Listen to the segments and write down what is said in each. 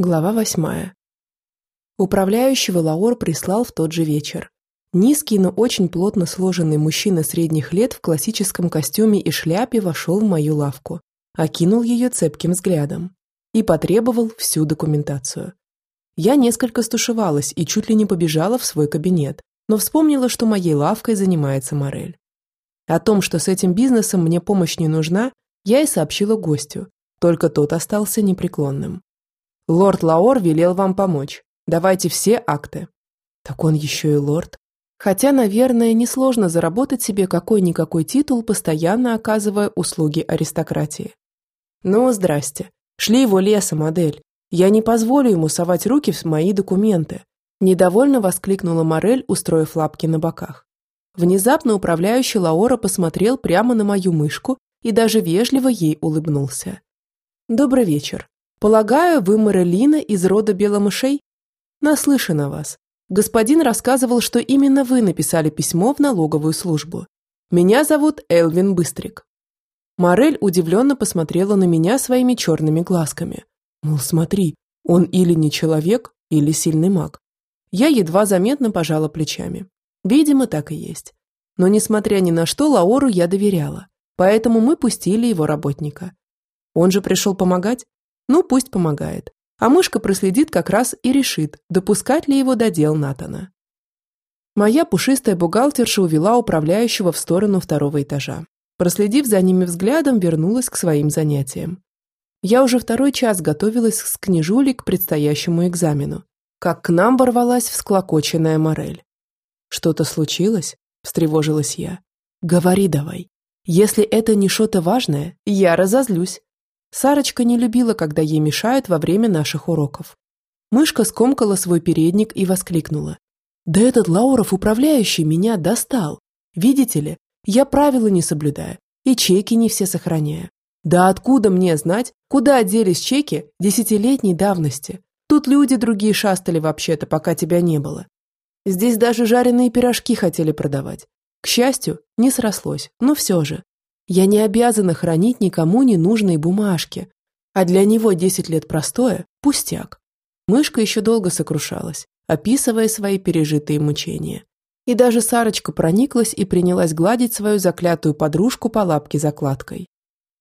Глава восьмая. Управляющего Лаор прислал в тот же вечер. Низкий, но очень плотно сложенный мужчина средних лет в классическом костюме и шляпе вошел в мою лавку, окинул ее цепким взглядом и потребовал всю документацию. Я несколько стушевалась и чуть ли не побежала в свой кабинет, но вспомнила, что моей лавкой занимается Морель. О том, что с этим бизнесом мне помощь не нужна, я и сообщила гостю, только тот остался непреклонным. Лорд Лаор велел вам помочь. Давайте все акты. Так он еще и лорд. Хотя, наверное, несложно заработать себе какой-никакой титул, постоянно оказывая услуги аристократии. Ну, здрасте. Шли его лесом, модель. Я не позволю ему совать руки в мои документы. Недовольно воскликнула Морель, устроив лапки на боках. Внезапно управляющий Лаора посмотрел прямо на мою мышку и даже вежливо ей улыбнулся. «Добрый вечер. Полагаю, вы Мэрилина из рода беломышей? Наслышан о вас. Господин рассказывал, что именно вы написали письмо в налоговую службу. Меня зовут Элвин Быстрик. Морель удивленно посмотрела на меня своими черными глазками. Мол, смотри, он или не человек, или сильный маг. Я едва заметно пожала плечами. Видимо, так и есть. Но, несмотря ни на что, Лаору я доверяла, поэтому мы пустили его работника. Он же пришел помогать? Ну, пусть помогает. А мышка проследит как раз и решит, допускать ли его до дел Натана. Моя пушистая бухгалтерша увела управляющего в сторону второго этажа. Проследив за ними взглядом, вернулась к своим занятиям. Я уже второй час готовилась с книжулей к предстоящему экзамену, как к нам ворвалась всклокоченная морель. «Что-то случилось?» – встревожилась я. «Говори давай. Если это не что-то важное, я разозлюсь». Сарочка не любила, когда ей мешают во время наших уроков. Мышка скомкала свой передник и воскликнула. «Да этот Лауров управляющий меня достал! Видите ли, я правила не соблюдаю и чеки не все сохраняю. Да откуда мне знать, куда делись чеки десятилетней давности? Тут люди другие шастали вообще-то, пока тебя не было. Здесь даже жареные пирожки хотели продавать. К счастью, не срослось, но все же. Я не обязана хранить никому ненужные бумажки, а для него 10 лет простое – пустяк. Мышка еще долго сокрушалась, описывая свои пережитые мучения. И даже Сарочка прониклась и принялась гладить свою заклятую подружку по лапке закладкой.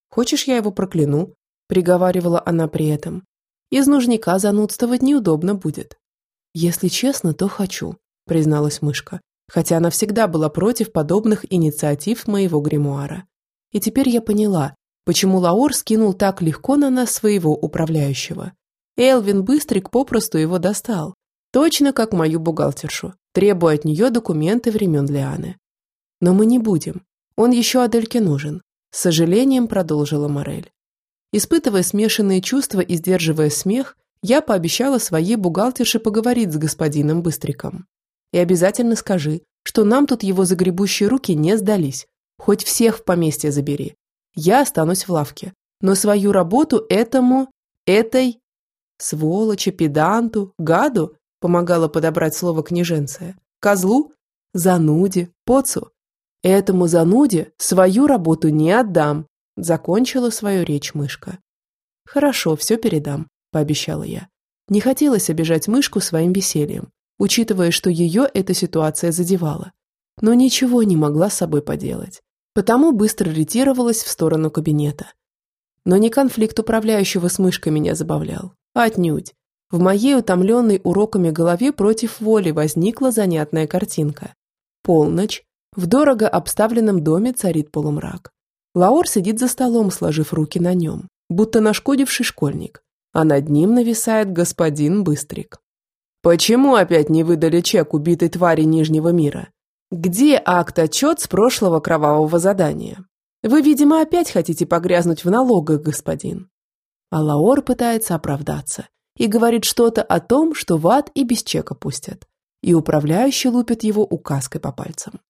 «Хочешь, я его прокляну?» – приговаривала она при этом. «Из нужника занудствовать неудобно будет». «Если честно, то хочу», – призналась мышка, хотя она всегда была против подобных инициатив моего гримуара. И теперь я поняла, почему Лаор скинул так легко на нас своего управляющего. Элвин Быстрик попросту его достал. Точно как мою бухгалтершу, требуя от нее документы времен Лианы. Но мы не будем. Он еще Адельке нужен. С сожалением продолжила Морель. Испытывая смешанные чувства и сдерживая смех, я пообещала своей бухгалтерше поговорить с господином Быстриком. И обязательно скажи, что нам тут его загребущие руки не сдались, Хоть всех в поместье забери. Я останусь в лавке. Но свою работу этому, этой, сволочи, педанту, гаду, помогала подобрать слово княженция, козлу, зануде, поцу. Этому зануде свою работу не отдам, закончила свою речь мышка. Хорошо, все передам, пообещала я. Не хотелось обижать мышку своим весельем, учитывая, что ее эта ситуация задевала. Но ничего не могла с собой поделать потому быстро ретировалась в сторону кабинета. Но не конфликт управляющего с мышкой меня забавлял, а отнюдь. В моей утомленной уроками голове против воли возникла занятная картинка. Полночь. В дорого обставленном доме царит полумрак. Лаор сидит за столом, сложив руки на нем, будто нашкодивший школьник, а над ним нависает господин Быстрик. «Почему опять не выдали чек убитой твари Нижнего мира?» Где акт-отчет с прошлого кровавого задания? Вы, видимо, опять хотите погрязнуть в налогах, господин. А Лаор пытается оправдаться и говорит что-то о том, что в ад и без чека пустят. И управляющий лупит его указкой по пальцам.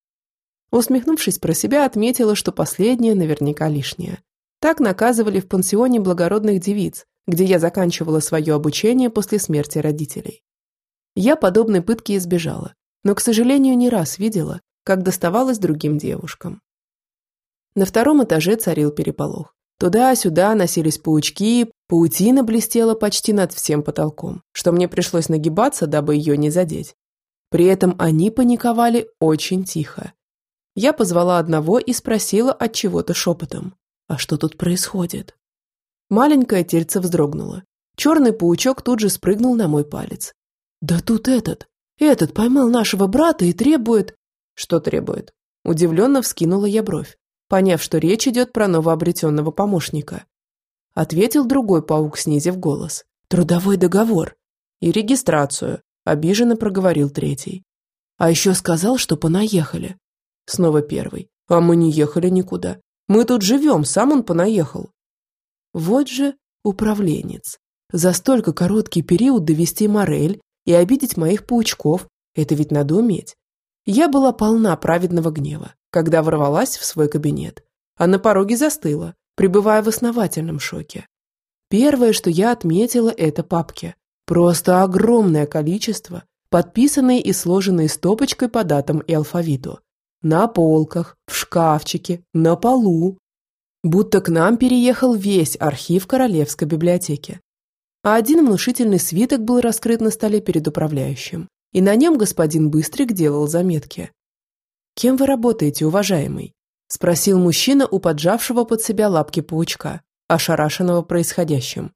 Усмехнувшись про себя, отметила, что последнее наверняка лишнее. Так наказывали в пансионе благородных девиц, где я заканчивала свое обучение после смерти родителей. Я подобной пытки избежала но, к сожалению, не раз видела, как доставалось другим девушкам. На втором этаже царил переполох. Туда-сюда носились паучки, Паутина блестела почти над всем потолком, что мне пришлось нагибаться, дабы ее не задеть. При этом они паниковали очень тихо. Я позвала одного и спросила от чего-то шепотом. «А что тут происходит?» Маленькое тельце вздрогнуло. Черный паучок тут же спрыгнул на мой палец. «Да тут этот! Этот поймал нашего брата и требует...» «Что требует?» Удивленно вскинула я бровь, поняв, что речь идет про новообретенного помощника. Ответил другой паук, снизив голос. «Трудовой договор». «И регистрацию», – обиженно проговорил третий. «А еще сказал, что понаехали». Снова первый. «А мы не ехали никуда. Мы тут живем, сам он понаехал». Вот же управленец. За столько короткий период довести морель и обидеть моих паучков – это ведь надо уметь. Я была полна праведного гнева, когда ворвалась в свой кабинет, а на пороге застыла, пребывая в основательном шоке. Первое, что я отметила, это папки. Просто огромное количество, подписанные и сложенные стопочкой по датам и алфавиту. На полках, в шкафчике, на полу. Будто к нам переехал весь архив Королевской библиотеки. А один внушительный свиток был раскрыт на столе перед управляющим, и на нем господин Быстрик делал заметки. «Кем вы работаете, уважаемый?» – спросил мужчина у поджавшего под себя лапки паучка, ошарашенного происходящим.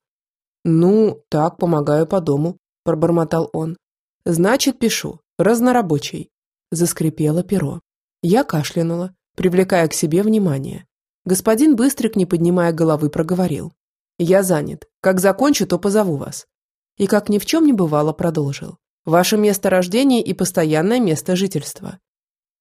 «Ну, так, помогаю по дому», – пробормотал он. «Значит, пишу. Разнорабочий». Заскрипело перо. Я кашлянула, привлекая к себе внимание. Господин Быстрик, не поднимая головы, проговорил. «Я занят. Как закончу, то позову вас». И как ни в чем не бывало, продолжил. «Ваше место рождения и постоянное место жительства.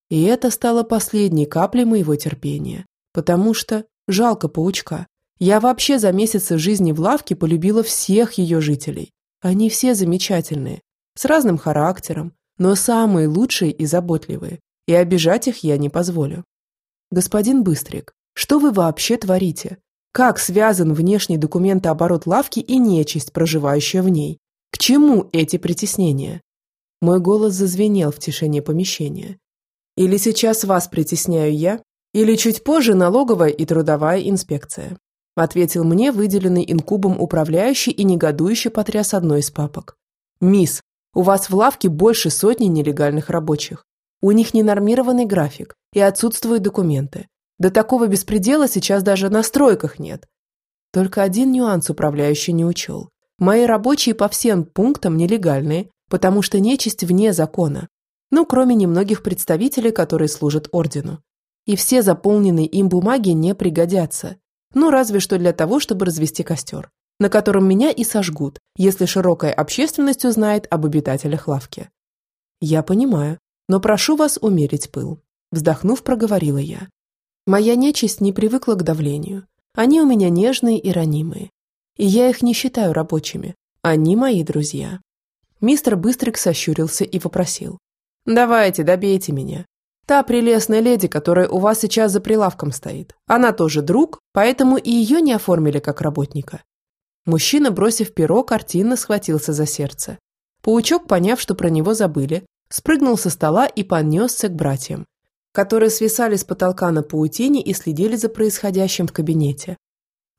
И это стало последней каплей моего терпения, потому что жалко паучка. Я вообще за месяцы жизни в лавке полюбила всех ее жителей. Они все замечательные, с разным характером, но самые лучшие и заботливые, и обижать их я не позволю. Господин Быстрик, что вы вообще творите? Как связан внешний документооборот лавки и нечисть, проживающая в ней? К чему эти притеснения? Мой голос зазвенел в тишине помещения, или сейчас вас притесняю я, или чуть позже налоговая и трудовая инспекция», ответил мне выделенный инкубом управляющий и негодующе потряс одной из папок. «Мисс, у вас в лавке больше сотни нелегальных рабочих. У них ненормированный график и отсутствуют документы. До такого беспредела сейчас даже на стройках нет. Только один нюанс управляющий не учел. Мои рабочие по всем пунктам нелегальные, потому что нечисть вне закона, ну, кроме немногих представителей, которые служат ордену. И все заполненные им бумаги не пригодятся. Ну, разве что для того, чтобы развести костер, на котором меня и сожгут, если широкая общественность узнает об обитателях лавки. Я понимаю, но прошу вас умерить пыл. Вздохнув, проговорила я. Моя нечисть не привыкла к давлению. Они у меня нежные и ранимые. И я их не считаю рабочими. Они мои друзья. Мистер Быстрик сощурился и попросил. Давайте, добейте меня. Та прелестная леди, которая у вас сейчас за прилавком стоит. Она тоже друг, поэтому и ее не оформили как работника. Мужчина, бросив перо, картинно схватился за сердце. Паучок, поняв, что про него забыли, спрыгнул со стола и понесся к братьям, которые свисали с потолка на паутине и следили за происходящим в кабинете.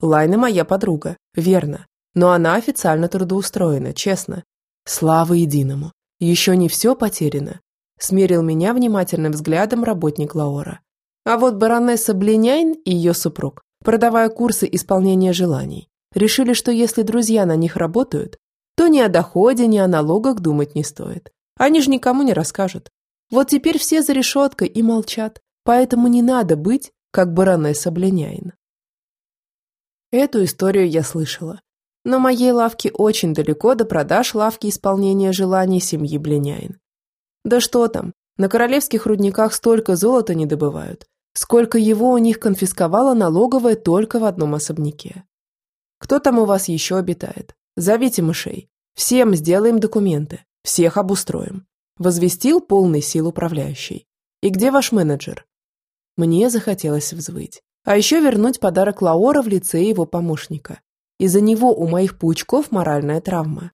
Лайна моя подруга, верно, но она официально трудоустроена, честно. Слава единому. Еще не все потеряно смерил меня внимательным взглядом работник Лаора. А вот баронесса Блиняйн и ее супруг, продавая курсы исполнения желаний, решили, что если друзья на них работают, то ни о доходе, ни о налогах думать не стоит. Они же никому не расскажут. Вот теперь все за решеткой и молчат, поэтому не надо быть, как баронесса Блиняйн. Эту историю я слышала. Но моей лавке очень далеко до продаж лавки исполнения желаний семьи Блиняйн. Да что там, на королевских рудниках столько золота не добывают, сколько его у них конфисковала налоговая только в одном особняке. Кто там у вас еще обитает? Зовите мышей. Всем сделаем документы, всех обустроим. Возвестил полный сил управляющий. И где ваш менеджер? Мне захотелось взвыть. А еще вернуть подарок Лаора в лице его помощника. Из-за него у моих паучков моральная травма.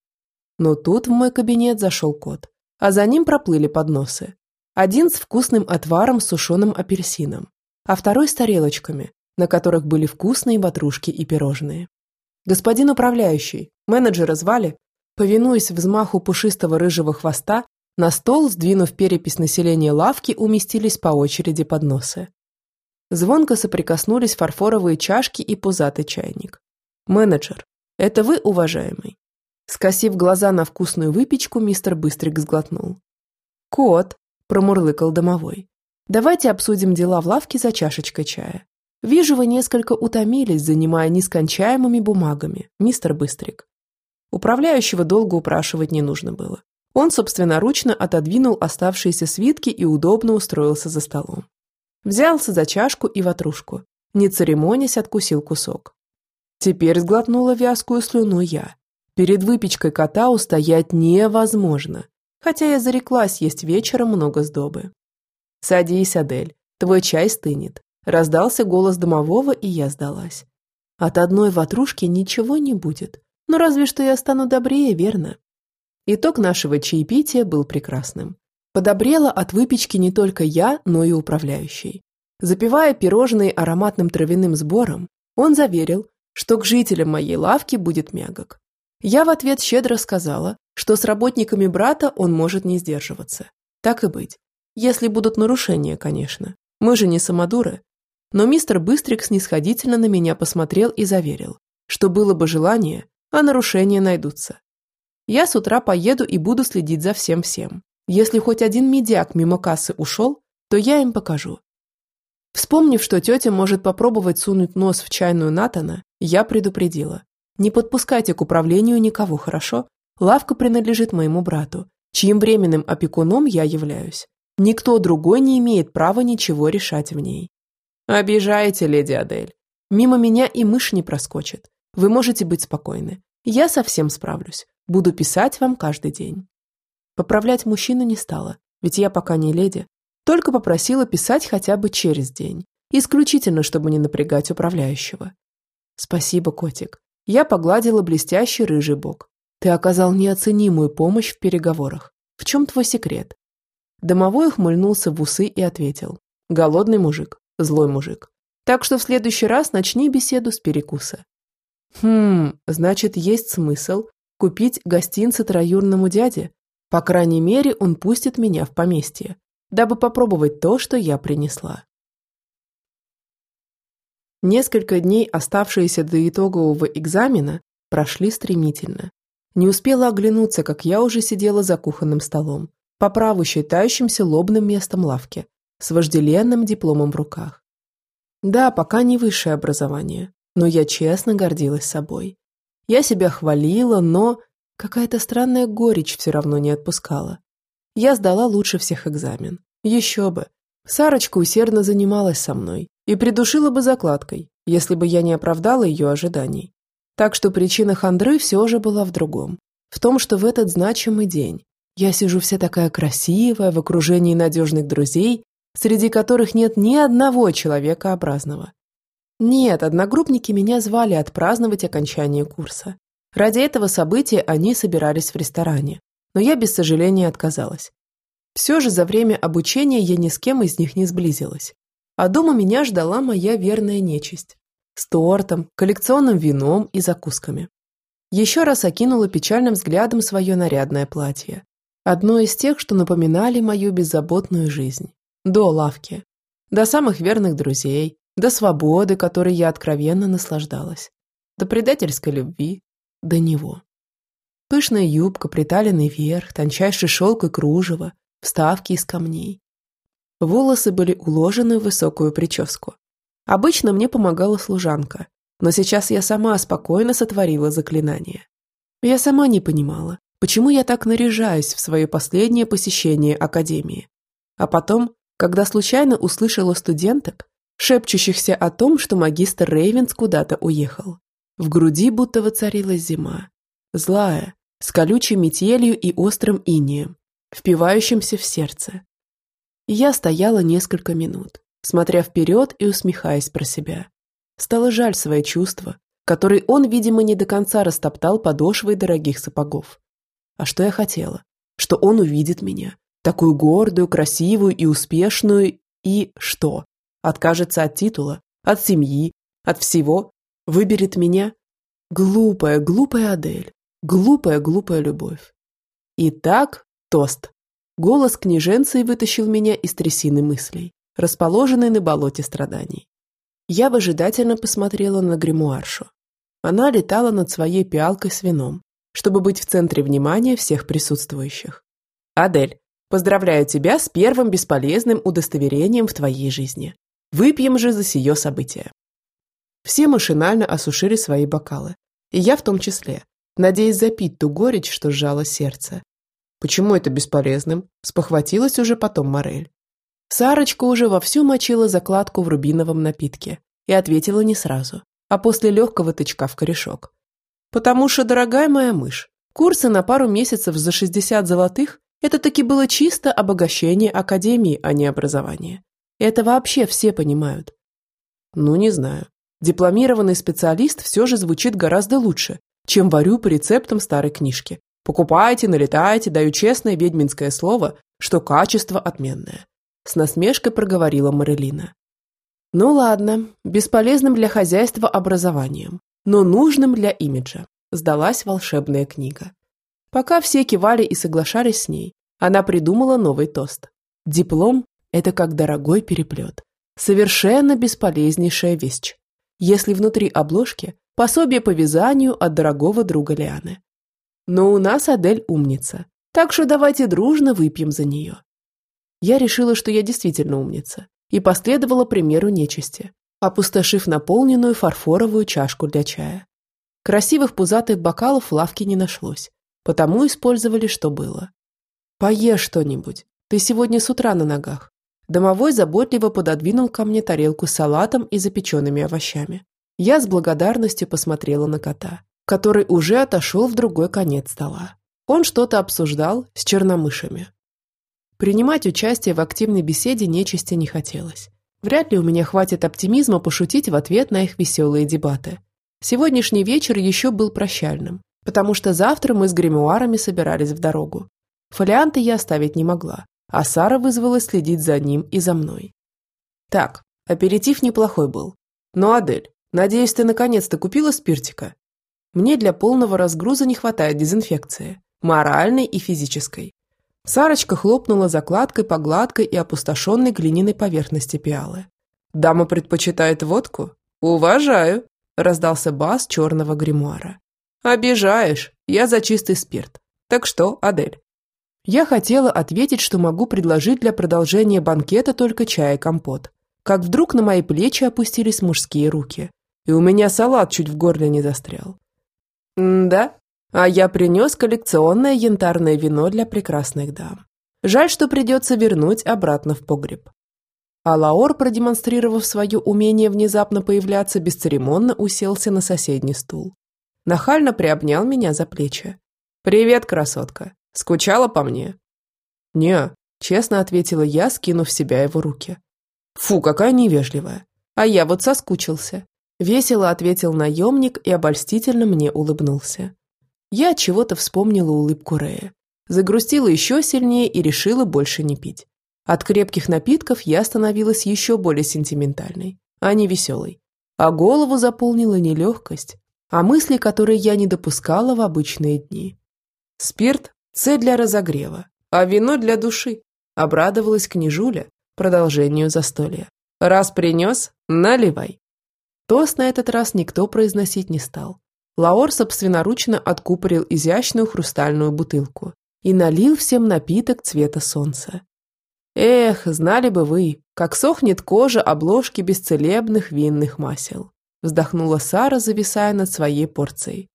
Но тут в мой кабинет зашел кот а за ним проплыли подносы. Один с вкусным отваром с сушеным апельсином, а второй с тарелочками, на которых были вкусные ватрушки и пирожные. «Господин управляющий, менеджера звали?» Повинуясь взмаху пушистого рыжего хвоста, на стол, сдвинув перепись населения лавки, уместились по очереди подносы. Звонко соприкоснулись фарфоровые чашки и пузатый чайник. «Менеджер, это вы, уважаемый?» Скосив глаза на вкусную выпечку, мистер Быстрик сглотнул. «Кот», – промурлыкал домовой, – «давайте обсудим дела в лавке за чашечкой чая. Вижу, вы несколько утомились, занимая нескончаемыми бумагами, мистер Быстрик». Управляющего долго упрашивать не нужно было. Он собственноручно отодвинул оставшиеся свитки и удобно устроился за столом. Взялся за чашку и ватрушку. Не церемонясь, откусил кусок. Теперь сглотнула вязкую слюну я. Перед выпечкой кота устоять невозможно, хотя я зареклась есть вечером много сдобы. «Садись, Адель, твой чай стынет», – раздался голос домового, и я сдалась. От одной ватрушки ничего не будет, но разве что я стану добрее, верно? Итог нашего чаепития был прекрасным. Подобрела от выпечки не только я, но и управляющий. Запивая пирожные ароматным травяным сбором, он заверил, что к жителям моей лавки будет мягок. Я в ответ щедро сказала, что с работниками брата он может не сдерживаться. Так и быть. Если будут нарушения, конечно. Мы же не самодуры. Но мистер Быстрик снисходительно на меня посмотрел и заверил, что было бы желание, а нарушения найдутся. Я с утра поеду и буду следить за всем-всем. Если хоть один медиак мимо кассы ушел, то я им покажу. Вспомнив, что тетя может попробовать сунуть нос в чайную Натана, я предупредила. Не подпускайте к управлению никого, хорошо? Лавка принадлежит моему брату, чьим временным опекуном я являюсь. Никто другой не имеет права ничего решать в ней. Обижаете, леди Адель. Мимо меня и мышь не проскочит. Вы можете быть спокойны. Я совсем справлюсь. Буду писать вам каждый день. Поправлять мужчину не стала, ведь я пока не леди. Только попросила писать хотя бы через день. Исключительно, чтобы не напрягать управляющего. Спасибо, котик. Я погладила блестящий рыжий бок. Ты оказал неоценимую помощь в переговорах. В чем твой секрет? Домовой ухмыльнулся в усы и ответил. Голодный мужик, злой мужик. Так что в следующий раз начни беседу с перекуса. Хм, значит, есть смысл купить гостинцы троюрному дяде? По крайней мере, он пустит меня в поместье дабы попробовать то, что я принесла. Несколько дней, оставшиеся до итогового экзамена, прошли стремительно. Не успела оглянуться, как я уже сидела за кухонным столом, по праву считающимся лобным местом лавки, с вожделенным дипломом в руках. Да, пока не высшее образование, но я честно гордилась собой. Я себя хвалила, но какая-то странная горечь все равно не отпускала. Я сдала лучше всех экзамен. Еще бы. Сарочка усердно занималась со мной и придушила бы закладкой, если бы я не оправдала ее ожиданий. Так что причина хандры все же была в другом. В том, что в этот значимый день я сижу вся такая красивая, в окружении надежных друзей, среди которых нет ни одного человекообразного. Нет, одногруппники меня звали отпраздновать окончание курса. Ради этого события они собирались в ресторане, но я без сожаления отказалась. Все же за время обучения я ни с кем из них не сблизилась. А дома меня ждала моя верная нечисть. С тортом, коллекционным вином и закусками. Еще раз окинула печальным взглядом свое нарядное платье. Одно из тех, что напоминали мою беззаботную жизнь. До лавки. До самых верных друзей. До свободы, которой я откровенно наслаждалась. До предательской любви. До него. Пышная юбка, приталенный верх, тончайший шелк и кружево, вставки из камней. Волосы были уложены в высокую прическу. Обычно мне помогала служанка, но сейчас я сама спокойно сотворила заклинание. Я сама не понимала, почему я так наряжаюсь в свое последнее посещение академии. А потом, когда случайно услышала студенток, шепчущихся о том, что магистр Рейвенс куда-то уехал. В груди будто воцарилась зима. Злая, с колючей метелью и острым инием, впивающимся в сердце. Я стояла несколько минут, смотря вперед и усмехаясь про себя. Стало жаль свои чувства, которые он, видимо, не до конца растоптал подошвой дорогих сапогов. А что я хотела? Что он увидит меня, такую гордую, красивую и успешную, и что? Откажется от титула, от семьи, от всего? Выберет меня? Глупая, глупая Адель. Глупая, глупая любовь. Итак, тост. Голос княженцы вытащил меня из трясины мыслей, расположенной на болоте страданий. Я выжидательно посмотрела на гримуаршу. Она летала над своей пиалкой с вином, чтобы быть в центре внимания всех присутствующих. «Адель, поздравляю тебя с первым бесполезным удостоверением в твоей жизни. Выпьем же за сие событие». Все машинально осушили свои бокалы, и я в том числе, надеясь запить ту горечь, что сжало сердце. Почему это бесполезным? Спохватилась уже потом Морель. Сарочка уже вовсю мочила закладку в рубиновом напитке и ответила не сразу, а после легкого тычка в корешок. «Потому что, дорогая моя мышь, курсы на пару месяцев за 60 золотых – это таки было чисто обогащение академии, а не образование. Это вообще все понимают». «Ну, не знаю. Дипломированный специалист все же звучит гораздо лучше, чем варю по рецептам старой книжки. Покупайте, налетайте, даю честное ведьминское слово, что качество отменное. С насмешкой проговорила Марелина. Ну ладно, бесполезным для хозяйства образованием, но нужным для имиджа. Сдалась волшебная книга. Пока все кивали и соглашались с ней, она придумала новый тост. Диплом – это как дорогой переплет. Совершенно бесполезнейшая вещь. Если внутри обложки – пособие по вязанию от дорогого друга Лианы. Но у нас Адель умница, так что давайте дружно выпьем за нее. Я решила, что я действительно умница, и последовала примеру нечисти, опустошив наполненную фарфоровую чашку для чая. Красивых пузатых бокалов в лавке не нашлось, потому использовали, что было. «Поешь что-нибудь, ты сегодня с утра на ногах». Домовой заботливо пододвинул ко мне тарелку с салатом и запеченными овощами. Я с благодарностью посмотрела на кота который уже отошел в другой конец стола. Он что-то обсуждал с черномышами. Принимать участие в активной беседе нечисти не хотелось. Вряд ли у меня хватит оптимизма пошутить в ответ на их веселые дебаты. Сегодняшний вечер еще был прощальным, потому что завтра мы с гримуарами собирались в дорогу. Фолианты я оставить не могла, а Сара вызвалась следить за ним и за мной. Так, аперитив неплохой был. Но, Адель, надеюсь, ты наконец-то купила спиртика? Мне для полного разгруза не хватает дезинфекции, моральной и физической. Сарочка хлопнула закладкой по гладкой и опустошенной глиняной поверхности пиалы. «Дама предпочитает водку? Уважаю!» – раздался бас черного гримуара. «Обижаешь! Я за чистый спирт. Так что, Адель?» Я хотела ответить, что могу предложить для продолжения банкета только чай и компот. Как вдруг на мои плечи опустились мужские руки, и у меня салат чуть в горле не застрял. «Да, а я принес коллекционное янтарное вино для прекрасных дам. Жаль, что придется вернуть обратно в погреб». А Лаор, продемонстрировав свое умение внезапно появляться, бесцеремонно уселся на соседний стул. Нахально приобнял меня за плечи. «Привет, красотка. Скучала по мне?» «Не», – честно ответила я, скинув себя его руки. «Фу, какая невежливая. А я вот соскучился. Весело ответил наемник и обольстительно мне улыбнулся. Я чего-то вспомнила улыбку Рея. Загрустила еще сильнее и решила больше не пить. От крепких напитков я становилась еще более сентиментальной, а не веселой. А голову заполнила не легкость, а мысли, которые я не допускала в обычные дни. Спирт – цель для разогрева, а вино для души. Обрадовалась княжуля продолжению застолья. Раз принес – наливай. Тост на этот раз никто произносить не стал. Лаор собственноручно откупорил изящную хрустальную бутылку и налил всем напиток цвета солнца. Эх, знали бы вы, как сохнет кожа обложки бесцелебных винных масел. Вздохнула Сара, зависая над своей порцией.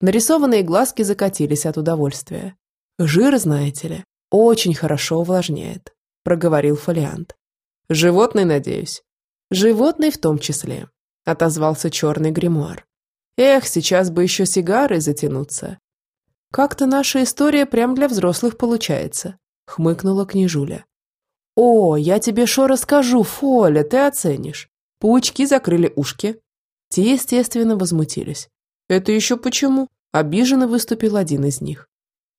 Нарисованные глазки закатились от удовольствия. «Жир, знаете ли, очень хорошо увлажняет», – проговорил фолиант. «Животный, надеюсь?» «Животный в том числе», – отозвался черный гримуар. «Эх, сейчас бы еще сигарой затянуться». «Как-то наша история прям для взрослых получается», – хмыкнула княжуля. «О, я тебе шо расскажу, Фоля, ты оценишь». Паучки закрыли ушки. Те, естественно, возмутились. «Это еще почему?» – обиженно выступил один из них.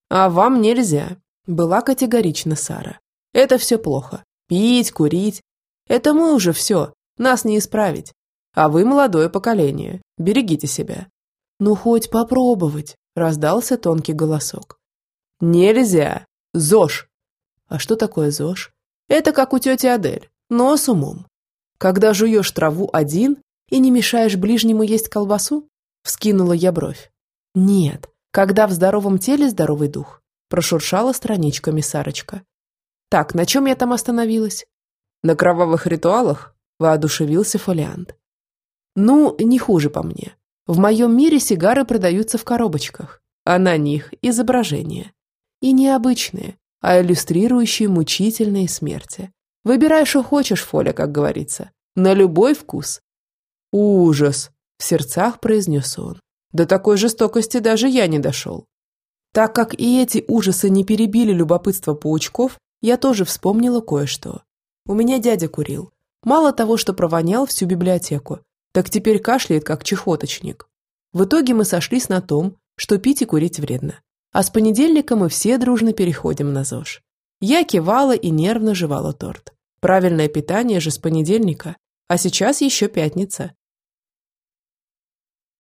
«А вам нельзя», – была категорична Сара. «Это все плохо. Пить, курить. Это мы уже все. Нас не исправить. А вы молодое поколение. Берегите себя. Ну, хоть попробовать, раздался тонкий голосок. Нельзя! ЗОЖ! А что такое ЗОЖ? Это как у тети Адель, но с умом. Когда жуешь траву один и не мешаешь ближнему есть колбасу? Вскинула я бровь. Нет, когда в здоровом теле здоровый дух. Прошуршала страничками Сарочка. Так, на чем я там остановилась? На кровавых ритуалах? Воодушевился фолиант. Ну, не хуже по мне. В моем мире сигары продаются в коробочках, а на них изображения. И не обычные, а иллюстрирующие мучительные смерти. Выбирай, что хочешь, Фоля, как говорится. На любой вкус. Ужас! В сердцах произнес он. До такой жестокости даже я не дошел. Так как и эти ужасы не перебили любопытство паучков, я тоже вспомнила кое-что. У меня дядя курил. Мало того, что провонял всю библиотеку, так теперь кашляет, как чехоточник. В итоге мы сошлись на том, что пить и курить вредно. А с понедельника мы все дружно переходим на ЗОЖ. Я кивала и нервно жевала торт. Правильное питание же с понедельника. А сейчас еще пятница.